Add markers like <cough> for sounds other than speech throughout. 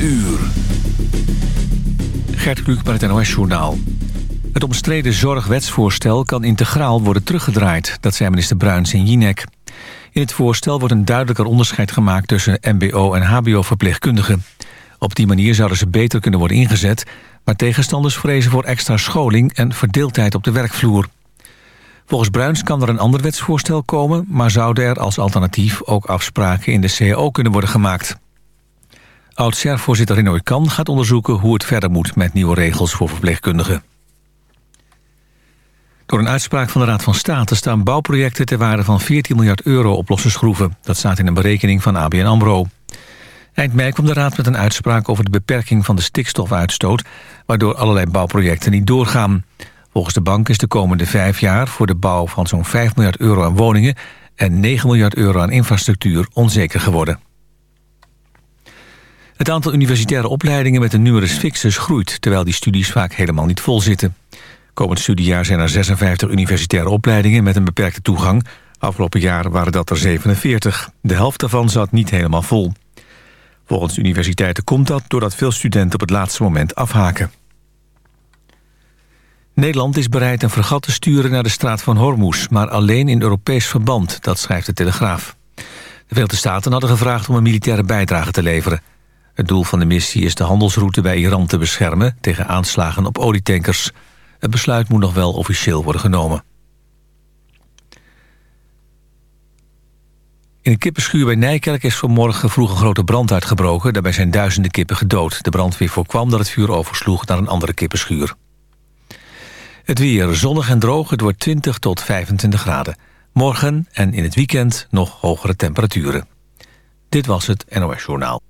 uur. Gert Kluk bij het NOS-journaal. Het omstreden zorgwetsvoorstel kan integraal worden teruggedraaid... dat zei minister Bruins in Jinek. In het voorstel wordt een duidelijker onderscheid gemaakt... tussen mbo- en hbo-verpleegkundigen. Op die manier zouden ze beter kunnen worden ingezet... maar tegenstanders vrezen voor extra scholing... en verdeeldheid op de werkvloer. Volgens Bruins kan er een ander wetsvoorstel komen... maar zouden er als alternatief ook afspraken in de CAO kunnen worden gemaakt. Oud-SER-voorzitter Renoy Kan gaat onderzoeken hoe het verder moet... met nieuwe regels voor verpleegkundigen. Door een uitspraak van de Raad van State staan bouwprojecten ter waarde van 14 miljard euro op losse schroeven. Dat staat in een berekening van ABN AMRO. Eind mei kwam de Raad met een uitspraak over de beperking van de stikstofuitstoot, waardoor allerlei bouwprojecten niet doorgaan. Volgens de bank is de komende vijf jaar voor de bouw van zo'n 5 miljard euro aan woningen en 9 miljard euro aan infrastructuur onzeker geworden. Het aantal universitaire opleidingen met een numerus fixus groeit... terwijl die studies vaak helemaal niet vol zitten. Komend studiejaar zijn er 56 universitaire opleidingen met een beperkte toegang. Afgelopen jaar waren dat er 47. De helft daarvan zat niet helemaal vol. Volgens universiteiten komt dat doordat veel studenten op het laatste moment afhaken. Nederland is bereid een fregat te sturen naar de straat van Hormuz... maar alleen in Europees verband, dat schrijft de Telegraaf. De Verenigde Staten hadden gevraagd om een militaire bijdrage te leveren. Het doel van de missie is de handelsroute bij Iran te beschermen... tegen aanslagen op olietankers. Het besluit moet nog wel officieel worden genomen. In een kippenschuur bij Nijkerk is vanmorgen vroeg een grote brand uitgebroken. Daarbij zijn duizenden kippen gedood. De brandweer voorkwam dat het vuur oversloeg naar een andere kippenschuur. Het weer zonnig en droog. Het wordt 20 tot 25 graden. Morgen en in het weekend nog hogere temperaturen. Dit was het NOS Journaal.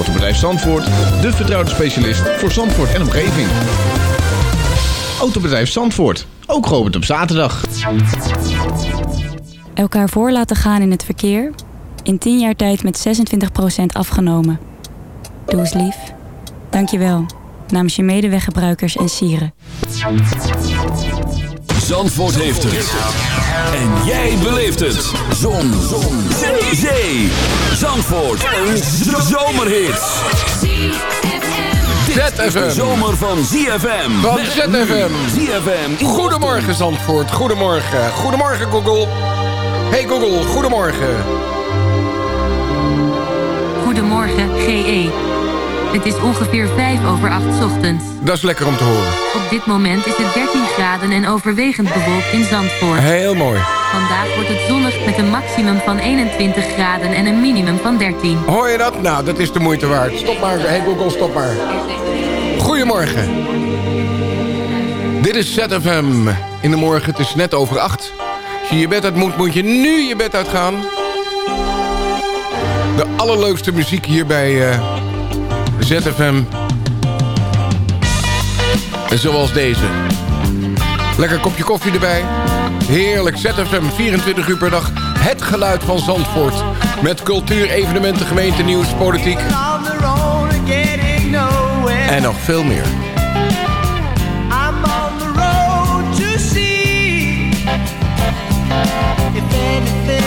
Autobedrijf Zandvoort, de vertrouwde specialist voor Zandvoort en omgeving. Autobedrijf Zandvoort, ook geopend op zaterdag. Elkaar voor laten gaan in het verkeer. In 10 jaar tijd met 26% afgenomen. Doe eens lief. Dankjewel. Namens je medeweggebruikers en sieren. Zandvoort heeft het. En jij beleeft het. Zon. Zon. Zee. Zee. Zandvoort. Een zomerhit. Dit is de zomer van ZFM. Van ZFM. ZFM. Goedemorgen Zandvoort. Goedemorgen. Goedemorgen Google. Hey Google, goedemorgen. Goedemorgen, GE. Het is ongeveer 5 over 8 ochtends. Dat is lekker om te horen. Op dit moment is het 13 graden en overwegend bewolkt in Zandvoort. Heel mooi. Vandaag wordt het zonnig met een maximum van 21 graden en een minimum van 13. Hoor je dat? Nou, dat is de moeite waard. Stop maar. Hey Google, stop maar. Goedemorgen. Dit is ZFM. In de morgen, het is net over 8. Als je je bed uit moet, moet je nu je bed uitgaan. De allerleukste muziek hier bij uh, ZFM. Zoals deze. Lekker kopje koffie erbij. Heerlijk ZFM, 24 uur per dag. Het geluid van Zandvoort. Met cultuur, evenementen, gemeente, nieuws, politiek. En nog veel meer. anything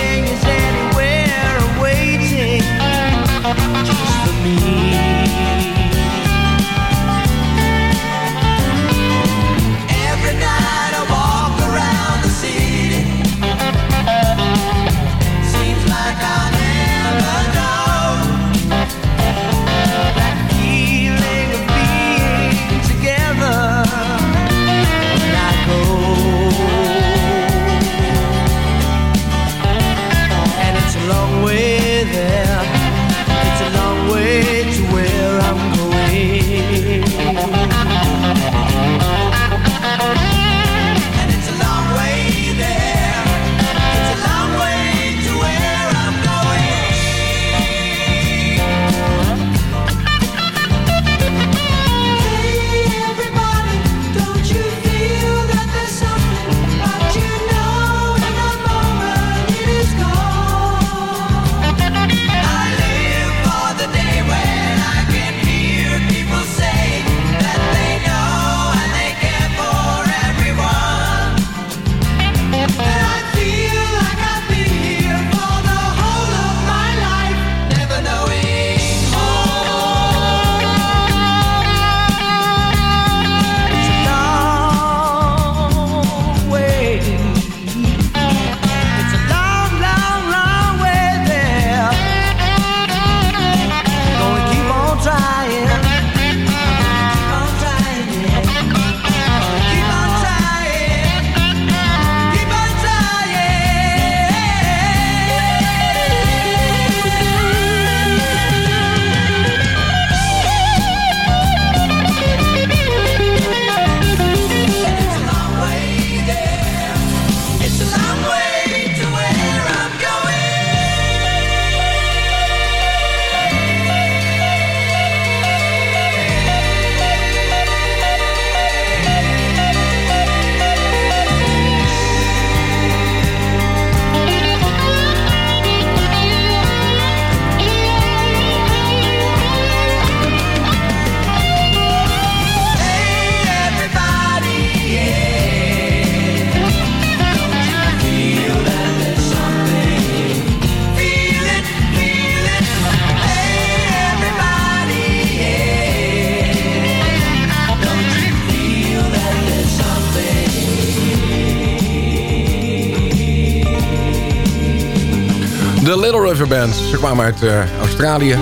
Ze kwamen uit eh, Australië.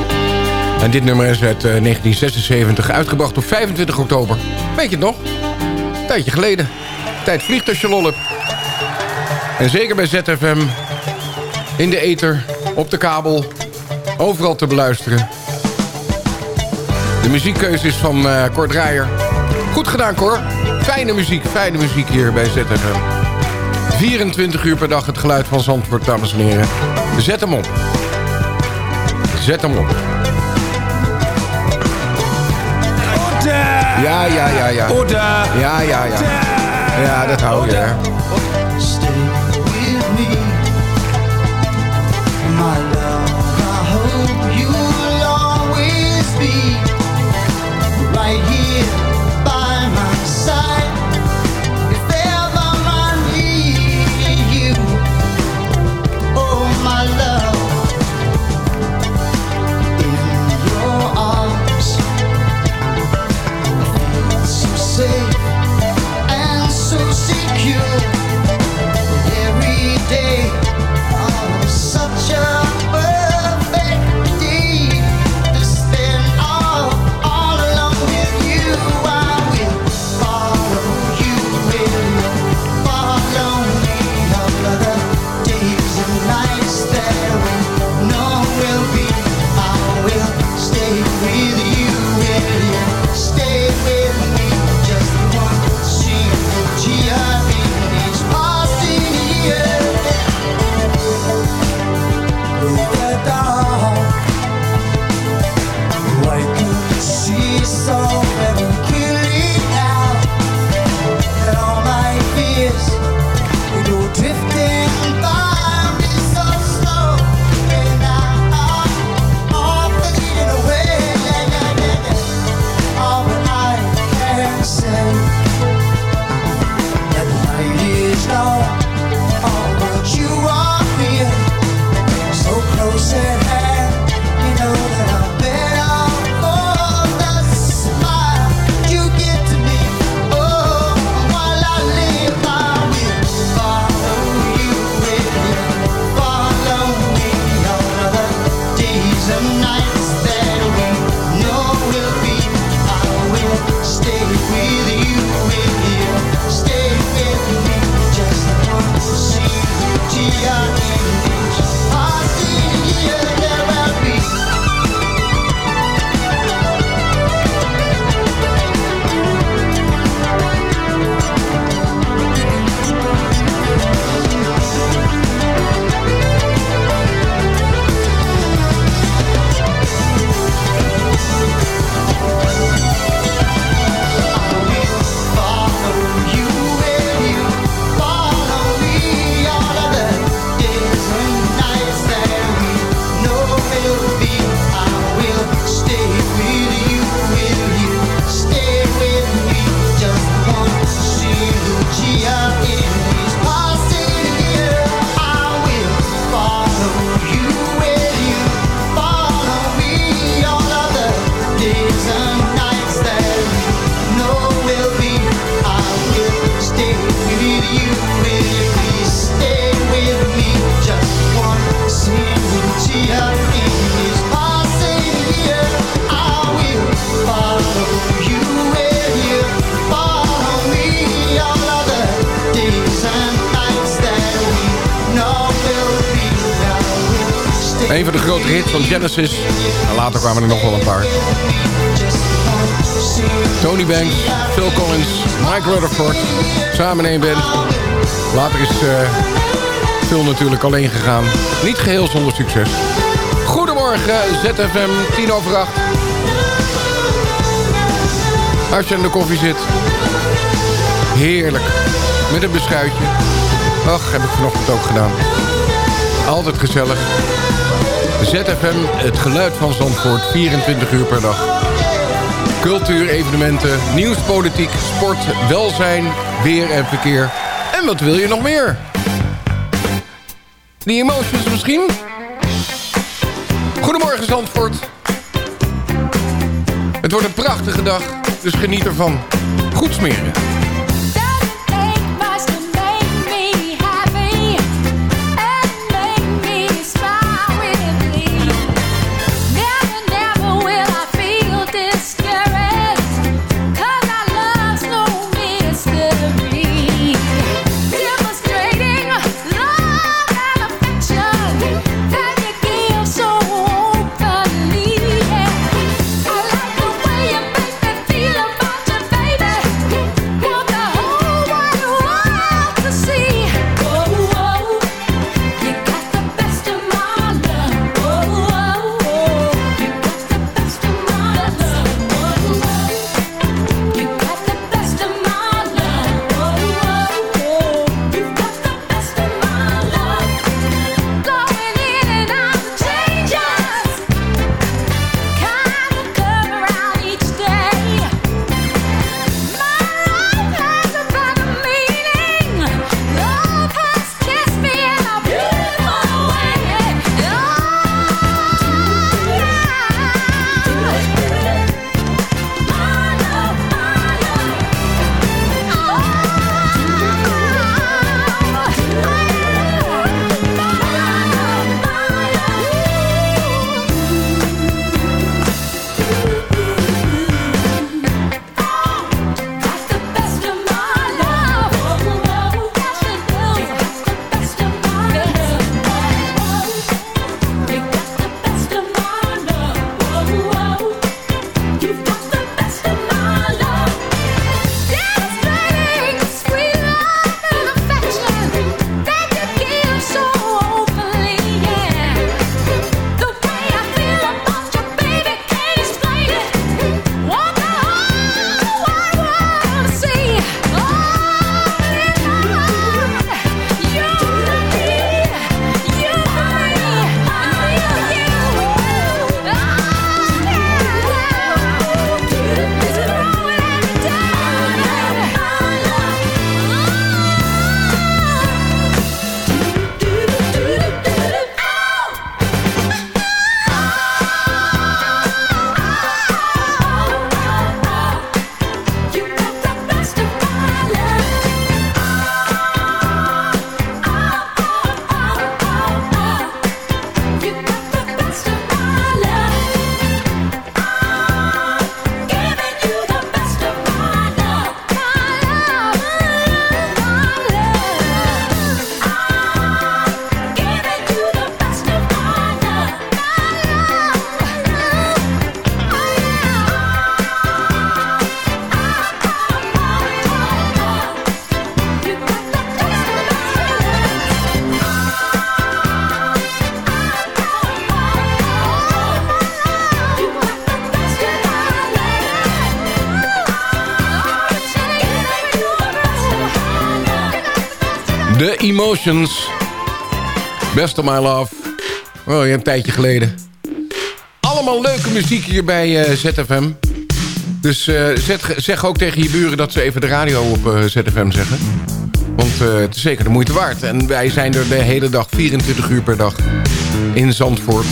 En dit nummer is uit eh, 1976 uitgebracht op 25 oktober. Weet je het nog? Een tijdje geleden. Tijd vliegt als. En zeker bij ZFM. In de ether. Op de kabel. Overal te beluisteren. De muziekkeuze is van uh, Cor Goed gedaan, hoor. Fijne muziek, fijne muziek hier bij ZFM. 24 uur per dag het geluid van Zandvoort, dames en heren. Zet hem op. Zet hem op. Ja, ja, ja, ja. Ja, ja, ja. Ja, dat hou je, hè. En later kwamen er nog wel een paar. Tony Banks, Phil Collins, Mike Rutherford. Samen in één band. Later is eh, Phil natuurlijk alleen gegaan. Niet geheel zonder succes. Goedemorgen, ZFM, 10 over 8. Als je aan de koffie zit. Heerlijk. Met een beschuitje. Ach, heb ik vanochtend ook gedaan. Altijd gezellig. ZFM, het geluid van Zandvoort, 24 uur per dag. Cultuur, evenementen, nieuws, politiek, sport, welzijn, weer en verkeer. En wat wil je nog meer? Die emotions misschien? Goedemorgen Zandvoort. Het wordt een prachtige dag, dus geniet ervan. Goed smeren. Emotions. Best of my love. Oh, een tijdje geleden. Allemaal leuke muziek hier bij eh, ZFM. Dus eh, zeg ook tegen je buren dat ze even de radio op eh, ZFM zeggen. Want het is zeker de moeite waard. En wij zijn er de hele dag, 24 uur per dag, in Zandvoort.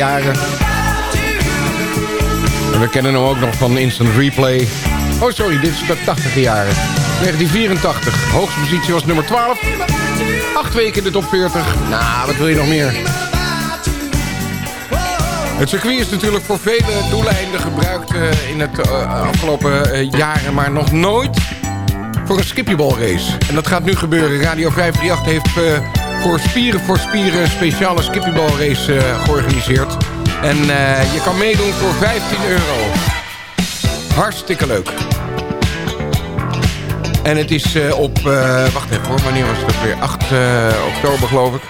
Jaren. En we kennen hem ook nog van Instant Replay. Oh, sorry, dit is de 80 jaren. 1984. Hoogste positie was nummer 12. Acht weken in de top 40. Nou, wat wil je nog meer? Het circuit is natuurlijk voor vele doeleinden gebruikt eh, in het eh, afgelopen eh, jaren, maar nog nooit voor een skippieballrace. En dat gaat nu gebeuren. Radio 538 heeft voor Spieren voor Spieren speciale skippieballrace eh, georganiseerd. En eh, je kan meedoen voor 15 euro. Hartstikke leuk. En het is eh, op... wacht even hoor, wanneer was het weer? 8 eh, oktober geloof ik.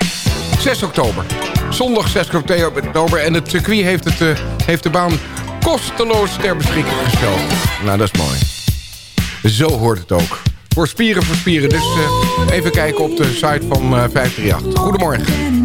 6 oktober. Zondag 6 oktober. En het circuit heeft, het, heeft de baan kosteloos ter beschikking gesteld. Nou, dat is mooi. Zo hoort het ook. Voor spieren voor spieren. Dus eh, even kijken op de site van eh 538. Goedemorgen.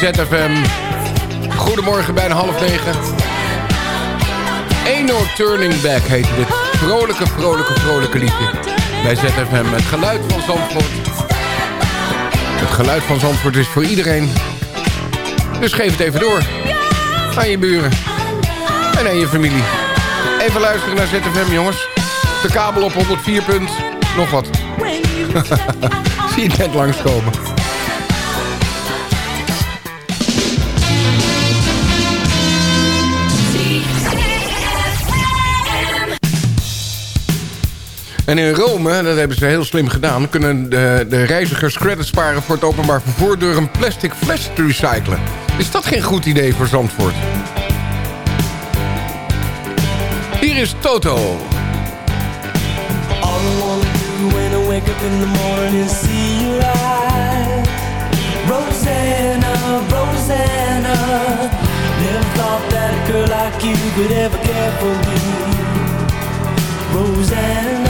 ZFM. Goedemorgen, bijna half negen. Ain't no turning back heet dit vrolijke, vrolijke, vrolijke liedje. Bij ZFM. Het geluid van Zandvoort. Het geluid van Zandvoort is voor iedereen. Dus geef het even door. Aan je buren. En aan je familie. Even luisteren naar ZFM, jongens. De kabel op 104 punt. Nog wat. <laughs> Zie je net langskomen. En in Rome, dat hebben ze heel slim gedaan... kunnen de, de reizigers credit sparen voor het openbaar vervoer... door een plastic fles te recyclen. Is dat geen goed idee voor Zandvoort? Hier is Toto. All I when I wake up in the morning see light. Rosanna, Rosanna. Never thought that a like you could ever care for me. Rosanna.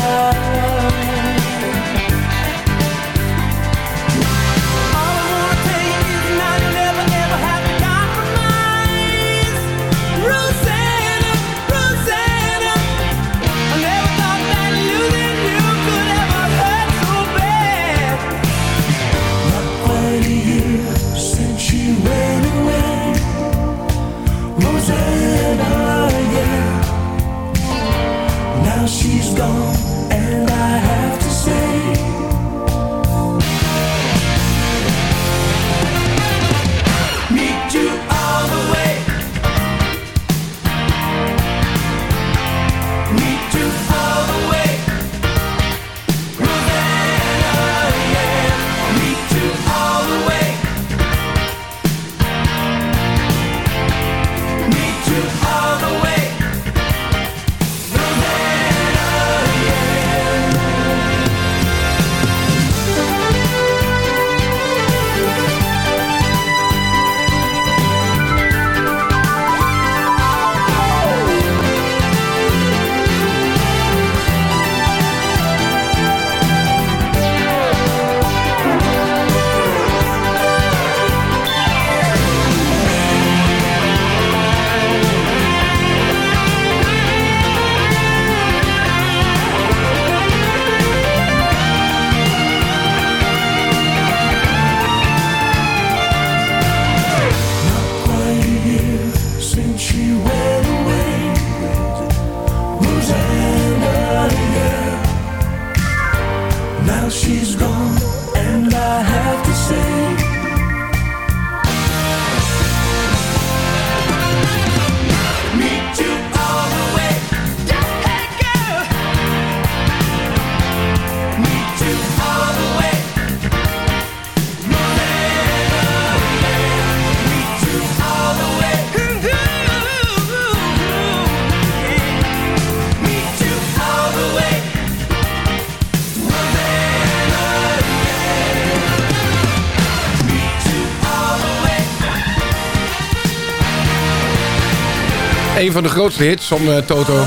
een van de grootste hits van eh, Toto.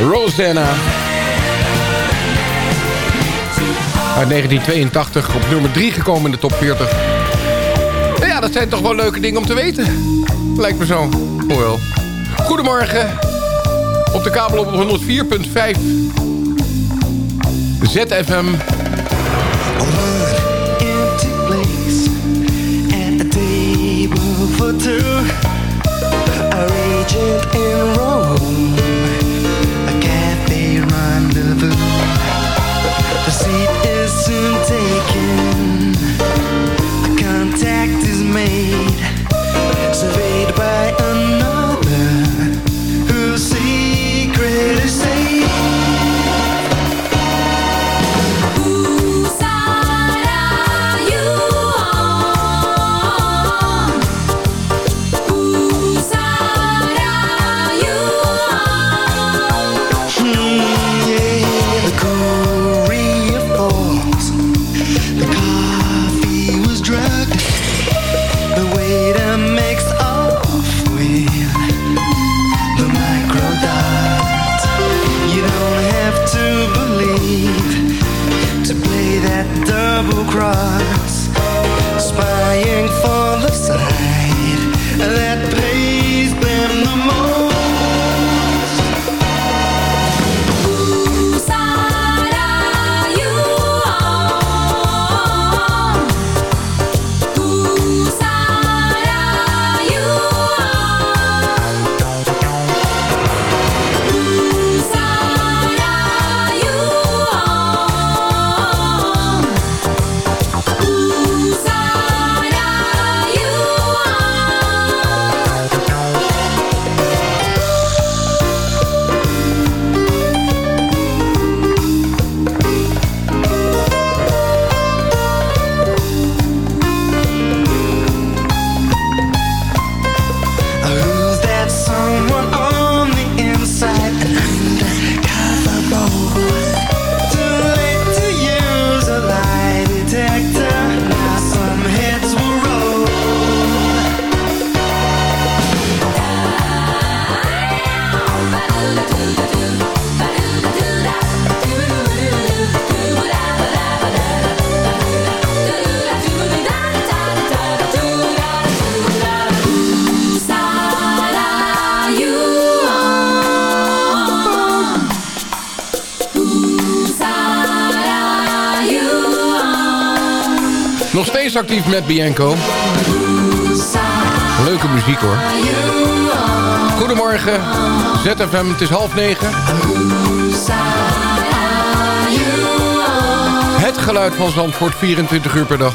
Rosanna. Uit 1982 op nummer 3 gekomen in de top 40. Nou ja, dat zijn toch wel leuke dingen om te weten. Lijkt me zo. Oh wel. Goedemorgen. Op de kabel op 104.5. ZFM. for two Legend in Rome, a cafe rendezvous. The seat is soon taken, a contact is made, surveyed by another. Met Bianco. Leuke muziek hoor. Goedemorgen, ZFM, het is half negen. Het geluid van Zandvoort, 24 uur per dag.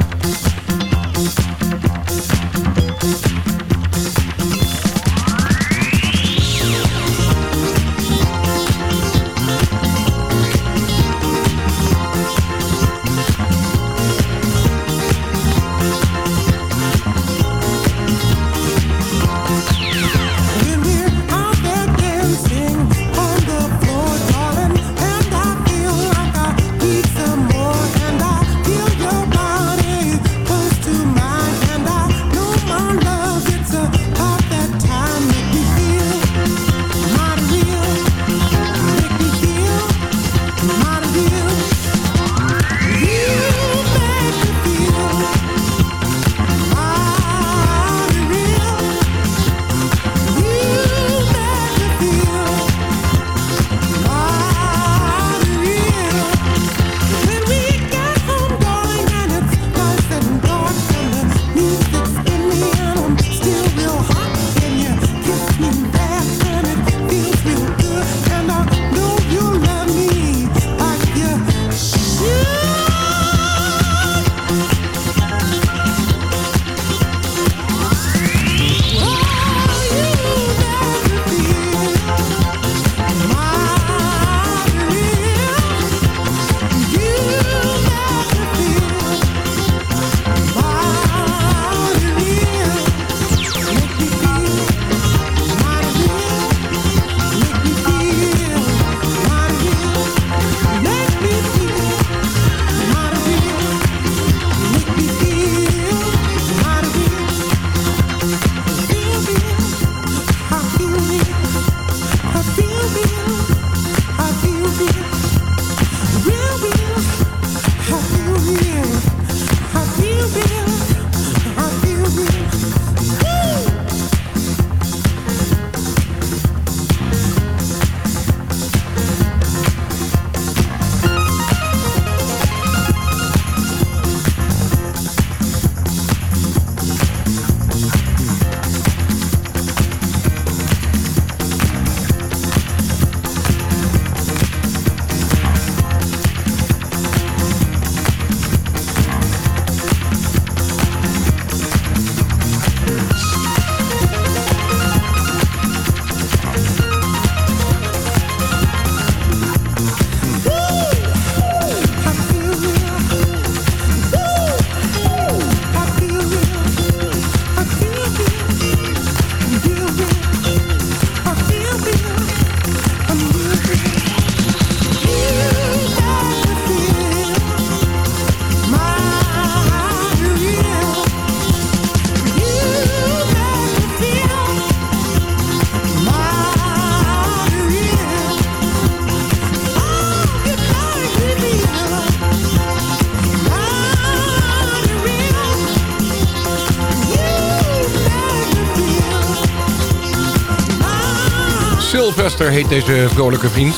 Heet deze vrolijke vriend.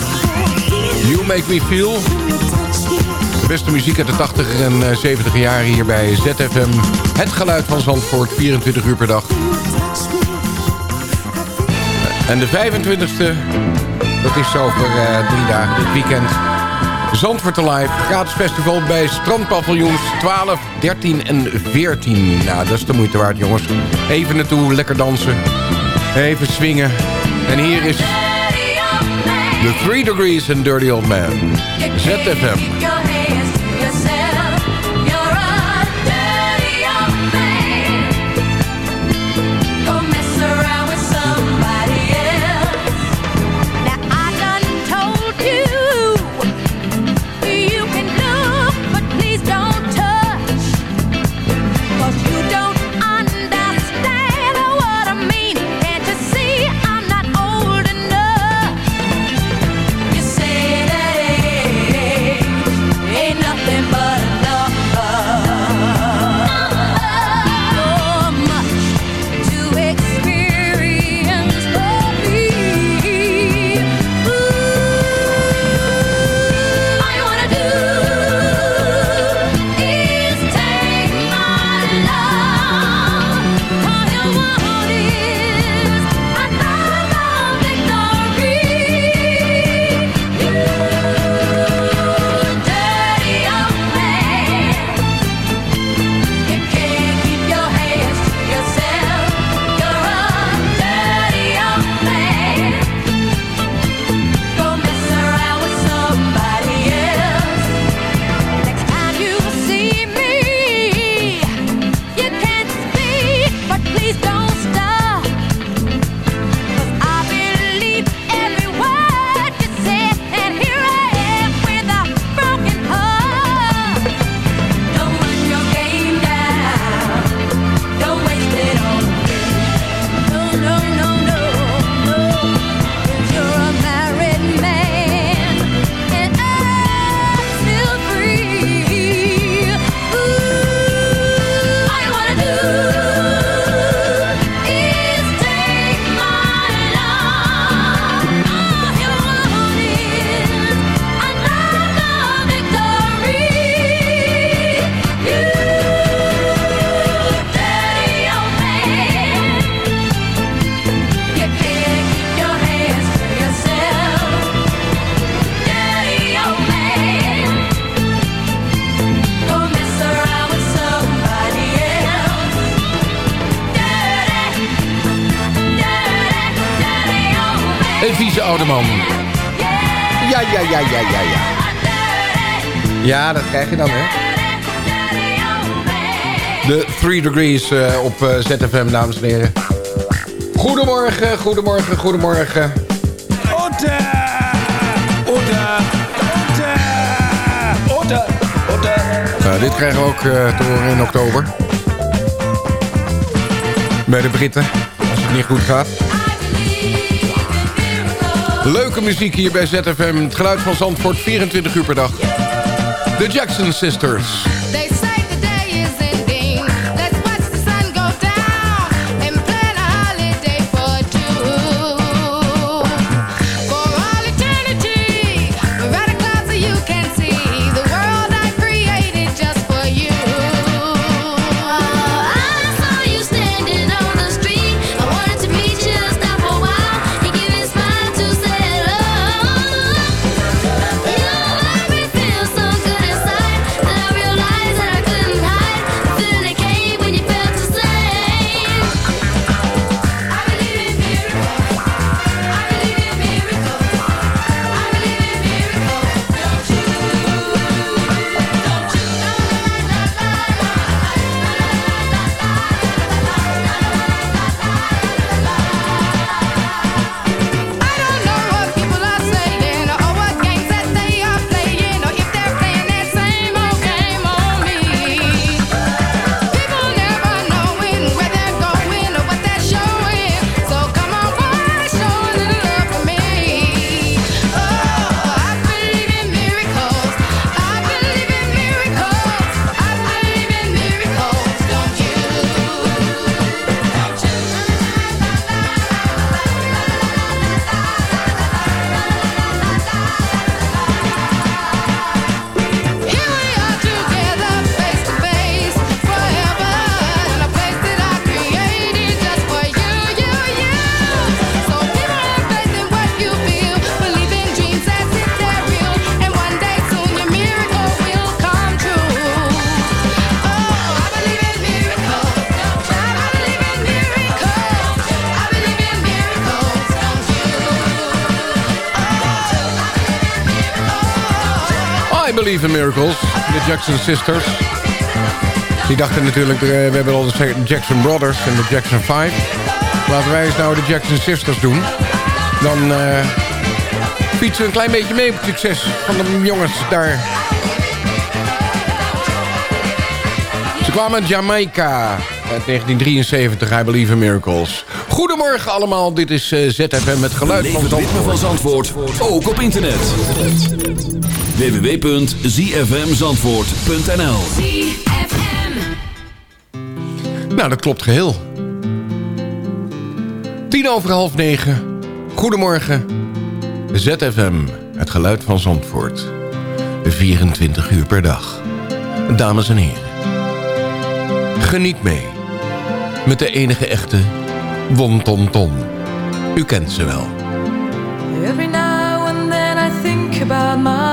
You Make Me Feel. De beste muziek uit de 80 en 70 jaren hier bij ZFM. Het geluid van Zandvoort, 24 uur per dag. En de 25e, dat is over eh, drie dagen, dit weekend. Zandvoort Alive, gratis festival bij strandpaviljoens 12, 13 en 14. Nou, dat is de moeite waard, jongens. Even naartoe, lekker dansen. Even swingen. En hier is The Three Degrees and Dirty Old Man. ZFM. Ja, dat krijg je dan, hè? De 3 Degrees eh, op eh, ZFM, dames en heren. Goedemorgen, goedemorgen, goedemorgen. Otter! Otter! Otter! Otter! Nou, dit krijgen we ook eh, te horen in oktober. Bij de Britten, als het niet goed gaat. Leuke muziek hier bij ZFM. Het geluid van Zandvoort, 24 uur per dag. De Jackson Sisters. In Miracles, de Jackson Sisters. Die dachten natuurlijk, eh, we hebben al de Jackson Brothers en de Jackson 5. Laten wij eens nou de Jackson Sisters doen. Dan eh fietsen we een klein beetje mee op het succes van de jongens daar. Ze kwamen uit Jamaica uit 1973, I Believe in Miracles. Goedemorgen allemaal, dit is eh, ZFM met geluid van ritme van Zandvoort. Zandvoort, ook op internet. www.zfmzandvoort.nl Nou, dat klopt geheel. Tien over half negen. Goedemorgen. ZFM, het geluid van Zandvoort. 24 uur per dag. Dames en heren. Geniet mee. Met de enige echte Won Ton Ton. U kent ze wel. Every now and then I think about my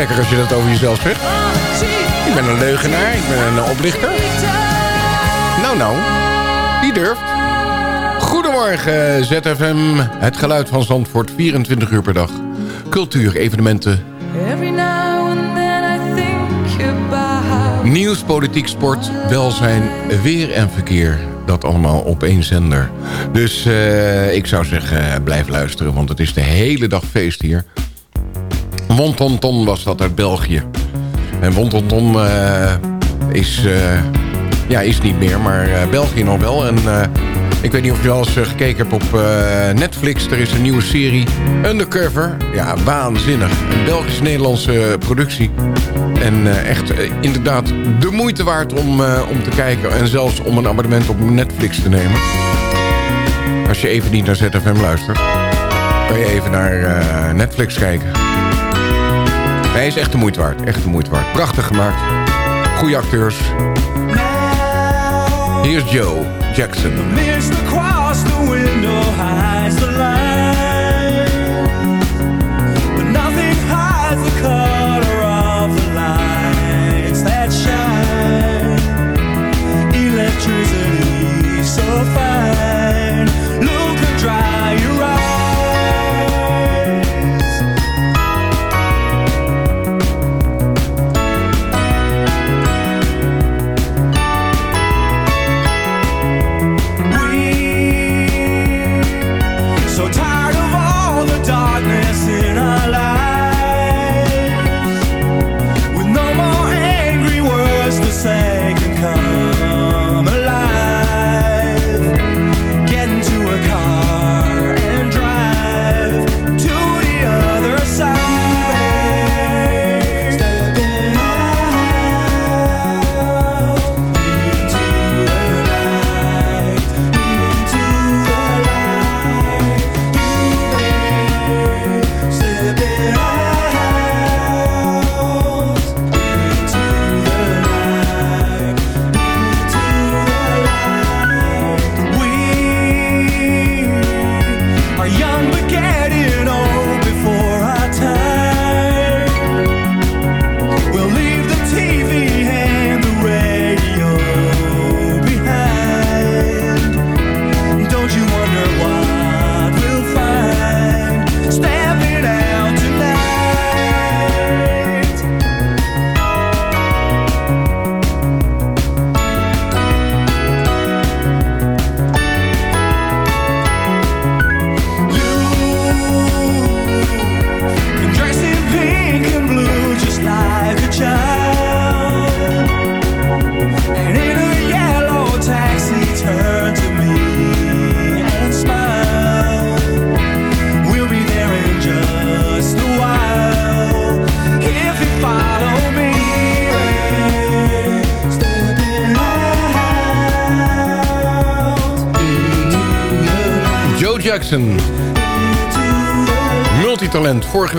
lekker als je dat over jezelf zegt. Ik ben een leugenaar, ik ben een oplichter. Nou, nou, wie durft? Goedemorgen, ZFM. Het geluid van Zandvoort, 24 uur per dag. Cultuur, evenementen, nieuws, politiek, sport, welzijn, weer en verkeer. Dat allemaal op één zender. Dus eh, ik zou zeggen, eh, blijf luisteren, want het is de hele dag feest hier. Wontonton was dat uit België. En Wontonton eh is, eh, ja, is niet meer, maar eh, België nog wel. En ik weet niet of je al eens gekeken hebt op Netflix. Er is een nieuwe serie, Undercover. Ja, waanzinnig. Een Belgisch-Nederlandse productie. En echt inderdaad de moeite waard om, om te kijken. En zelfs om een abonnement op Netflix te nemen. Als je even niet naar ZFM luistert. Kan je even naar Netflix kijken. Hij is echt de moeite waard. Echt de moeite waard. Prachtig gemaakt. Goede acteurs. Hier is Joe Jackson.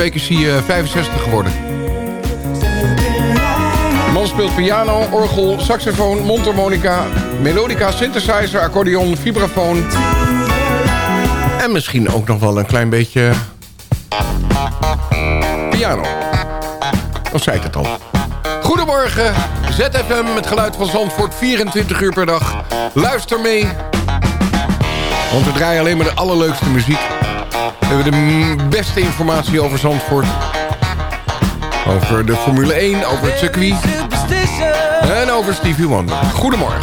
Is hij eh, 65 geworden. De man speelt piano, orgel, saxofoon, mondharmonica, melodica, synthesizer, accordeon, vibrafoon. En misschien ook nog wel een klein beetje piano. Of zei ik het al? Goedemorgen, ZFM met geluid van Zandvoort, 24 uur per dag. Luister mee, want we draaien alleen maar de allerleukste muziek. We hebben de beste informatie over Zandvoort. Over de Formule 1, over het circuit. En over Stevie Wonder. Goedemorgen.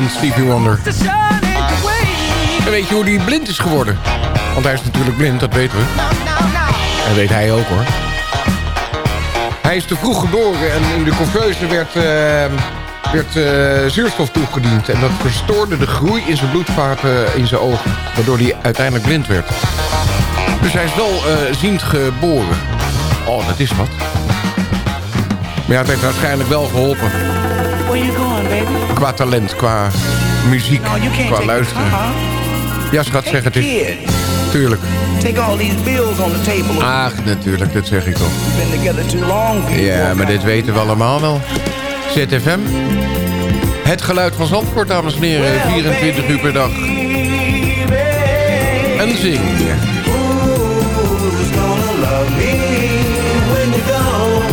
Multitalent Stevie Wonder. En weet je hoe die blind is geworden? Want hij is natuurlijk blind, dat weten we. En weet hij ook hoor. Hij is te vroeg geboren en in de couveuse werd, eh, werd eh, zuurstof toegediend. En dat verstoorde de groei in zijn bloedvaten in zijn ogen. Waardoor hij uiteindelijk blind werd. Dus hij is wel eh, ziend geboren. Oh, dat is wat. Maar ja, het heeft waarschijnlijk wel geholpen. Qua talent, qua muziek, qua take luisteren. Uh-huh. Ja, schat, zeg het eens. Kid, Tuurlijk. take all these bills on the table. Ach, natuurlijk, dat zeg ik toch. Ja, maar dit weten we allemaal wel. ZFM. Het geluid van Zandvoort, dames en heren. 24 uur per dag. En zing. Who's gonna love me when you go?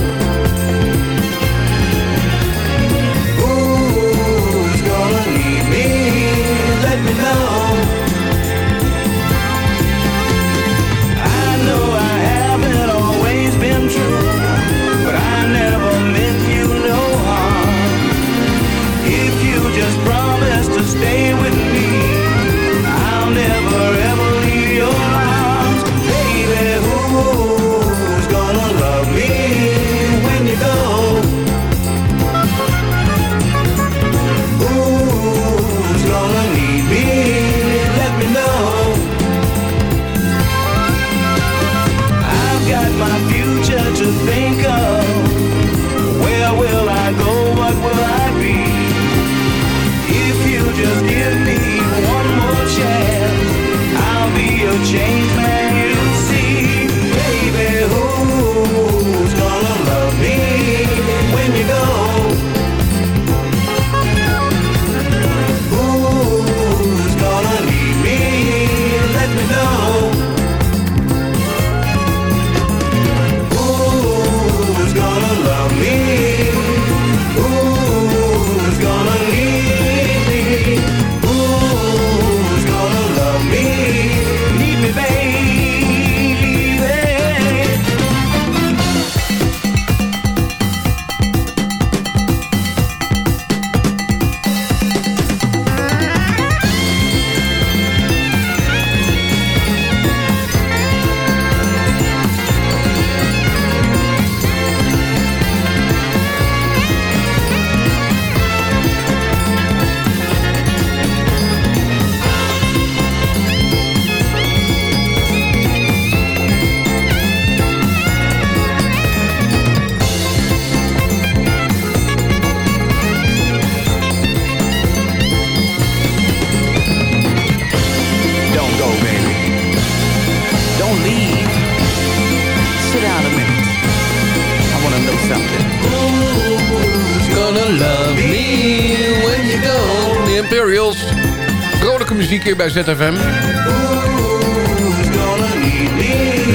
ZFM.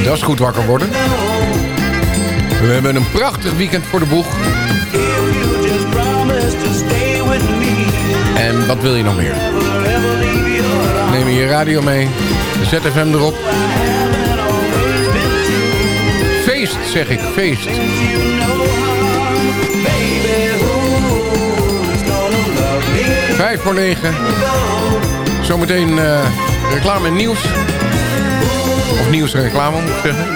Dat is goed wakker worden. We hebben een prachtig weekend voor de boeg. En wat wil je nog meer? Neem je radio mee. ZFM erop. Feest, zeg ik. Feest. Vijf voor negen. Zometeen eh, reclame en nieuws. Of nieuws en reclame, moet ik zeggen.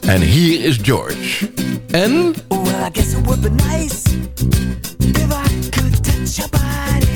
En hier is George. En... Well, I guess it would be nice if I could touch your body.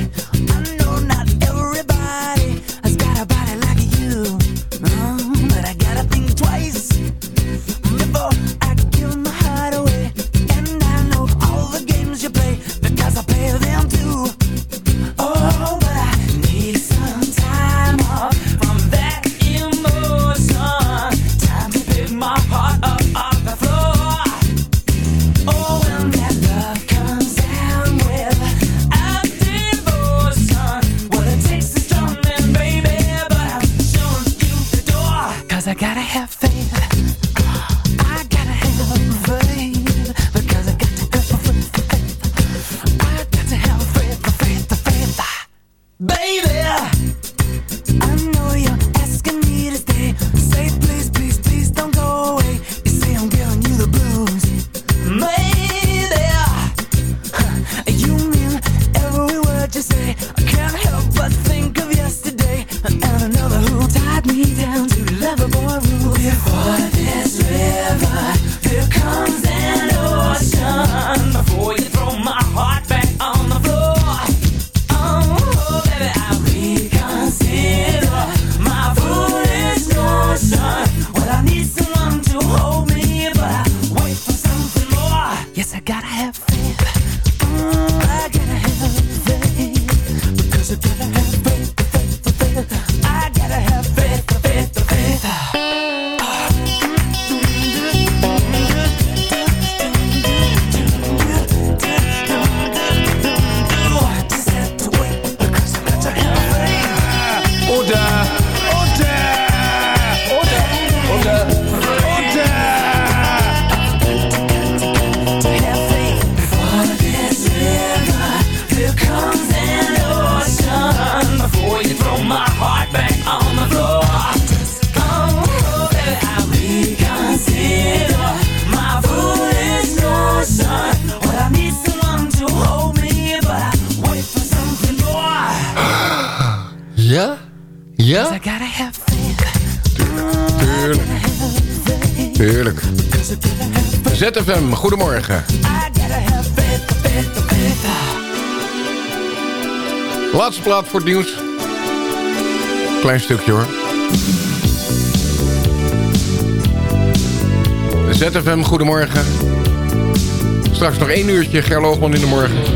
ZFM, goedemorgen. Laatste plaat voor het nieuws. Klein stukje hoor. ZFM, goedemorgen. Straks nog één uurtje Gerloogman in de morgen.